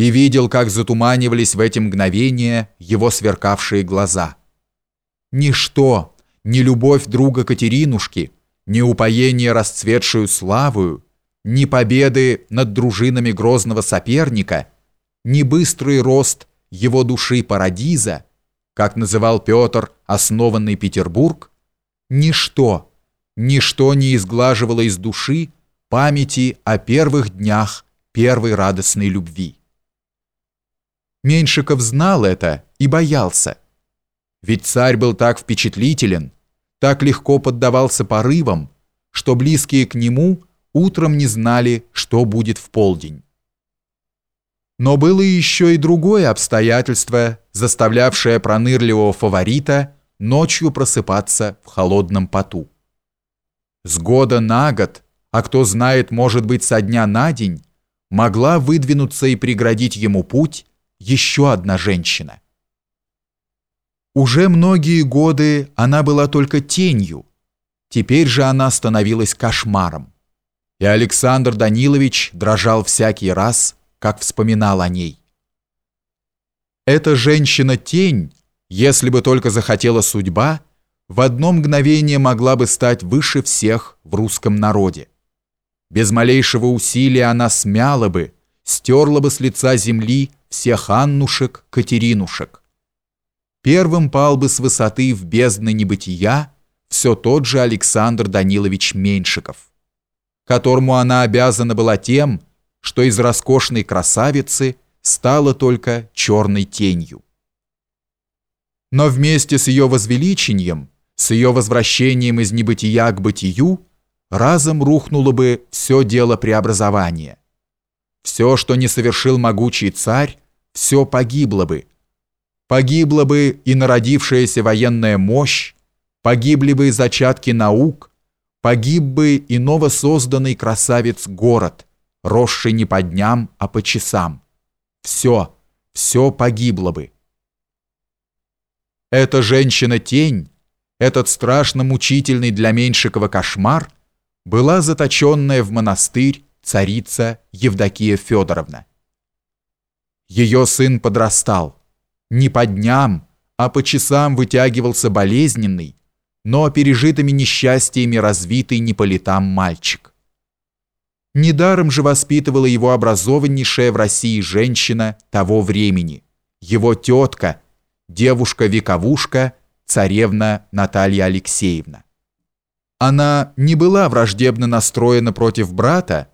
и видел, как затуманивались в эти мгновения его сверкавшие глаза. Ничто, ни любовь друга Катеринушки, ни упоение расцветшую славою, ни победы над дружинами грозного соперника, ни быстрый рост его души Парадиза, как называл Петр основанный Петербург, ничто, ничто не изглаживало из души памяти о первых днях первой радостной любви. Меньшиков знал это и боялся. Ведь царь был так впечатлителен, так легко поддавался порывам, что близкие к нему утром не знали, что будет в полдень. Но было еще и другое обстоятельство, заставлявшее пронырливого фаворита ночью просыпаться в холодном поту. С года на год, а кто знает, может быть, со дня на день, могла выдвинуться и преградить ему путь еще одна женщина. Уже многие годы она была только тенью, теперь же она становилась кошмаром. И Александр Данилович дрожал всякий раз, как вспоминал о ней. Эта женщина-тень, если бы только захотела судьба, в одно мгновение могла бы стать выше всех в русском народе. Без малейшего усилия она смяла бы, стерла бы с лица земли всех Аннушек, Катеринушек. Первым пал бы с высоты в бездны небытия все тот же Александр Данилович Меньшиков, которому она обязана была тем, что из роскошной красавицы стала только черной тенью. Но вместе с ее возвеличением, с ее возвращением из небытия к бытию, разом рухнуло бы все дело преобразования. Все, что не совершил могучий царь, все погибло бы. Погибла бы и народившаяся военная мощь, погибли бы и зачатки наук, погиб бы и новосозданный красавец-город, росший не по дням, а по часам. Все, все погибло бы. Эта женщина-тень, этот страшно мучительный для Меньшикова кошмар, была заточенная в монастырь царица Евдокия Федоровна. Ее сын подрастал. Не по дням, а по часам вытягивался болезненный, но пережитыми несчастьями развитый не по летам мальчик. Недаром же воспитывала его образованнейшая в России женщина того времени, его тетка, девушка-вековушка, царевна Наталья Алексеевна. Она не была враждебно настроена против брата,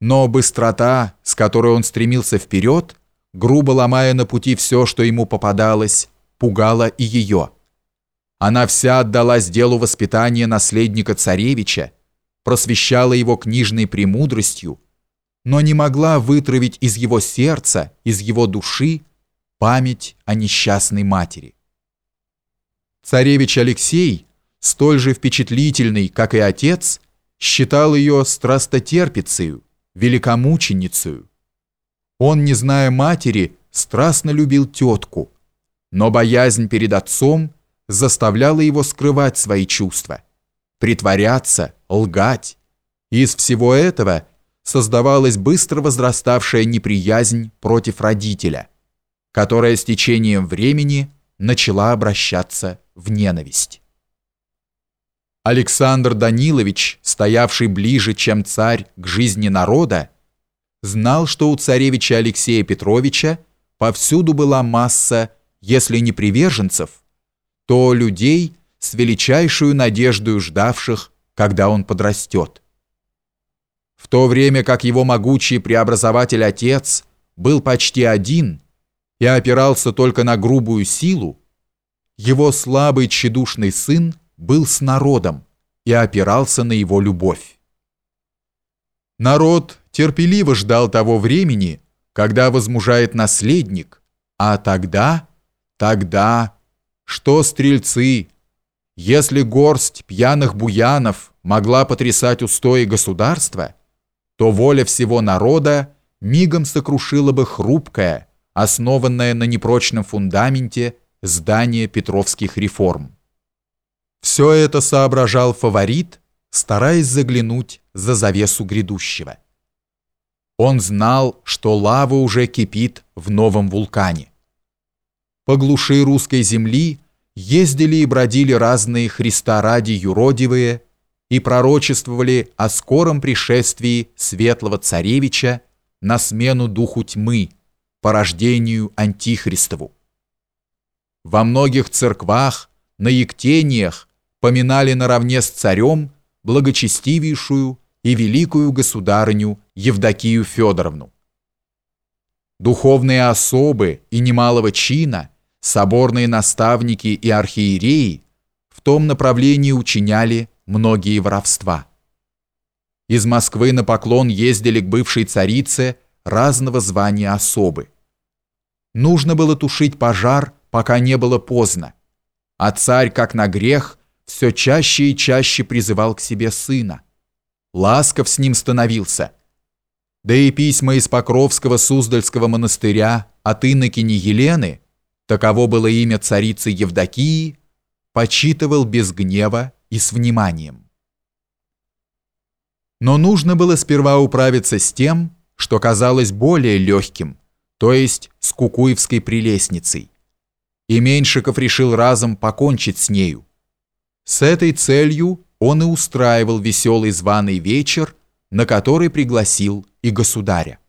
но быстрота, с которой он стремился вперед, грубо ломая на пути все, что ему попадалось, пугала и ее. Она вся отдалась делу воспитания наследника царевича, просвещала его книжной премудростью, но не могла вытравить из его сердца, из его души память о несчастной матери. Царевич Алексей, столь же впечатлительный, как и отец, считал ее страстотерпицею, великомученицею. Он, не зная матери, страстно любил тетку, но боязнь перед отцом заставляла его скрывать свои чувства, притворяться, лгать. Из всего этого создавалась быстро возраставшая неприязнь против родителя, которая с течением времени начала обращаться в ненависть. Александр Данилович, стоявший ближе, чем царь, к жизни народа, знал, что у царевича Алексея Петровича повсюду была масса, если не приверженцев, то людей с величайшую надеждою ждавших, когда он подрастет. В то время как его могучий преобразователь-отец был почти один и опирался только на грубую силу, его слабый тщедушный сын был с народом и опирался на его любовь. Народ терпеливо ждал того времени, когда возмужает наследник, а тогда, тогда, что стрельцы, если горсть пьяных буянов могла потрясать устои государства, то воля всего народа мигом сокрушила бы хрупкое, основанное на непрочном фундаменте здание петровских реформ. Все это соображал фаворит, стараясь заглянуть за завесу грядущего. Он знал, что лава уже кипит в новом вулкане. По глуши русской земли ездили и бродили разные Христа ради юродивые и пророчествовали о скором пришествии светлого царевича на смену духу тьмы, порождению Антихристову. Во многих церквах, на ектениях поминали наравне с царем благочестивейшую и великую государыню Евдокию Федоровну. Духовные особы и немалого чина, соборные наставники и архиереи в том направлении учиняли многие воровства. Из Москвы на поклон ездили к бывшей царице разного звания особы. Нужно было тушить пожар, пока не было поздно, а царь, как на грех, все чаще и чаще призывал к себе сына. Ласков с ним становился. Да и письма из Покровского Суздальского монастыря от инокини Елены, таково было имя царицы Евдокии, почитывал без гнева и с вниманием. Но нужно было сперва управиться с тем, что казалось более легким, то есть с Кукуевской прелестницей. И Меньшиков решил разом покончить с нею, с этой целью он и устраивал веселый званый вечер, на который пригласил и государя.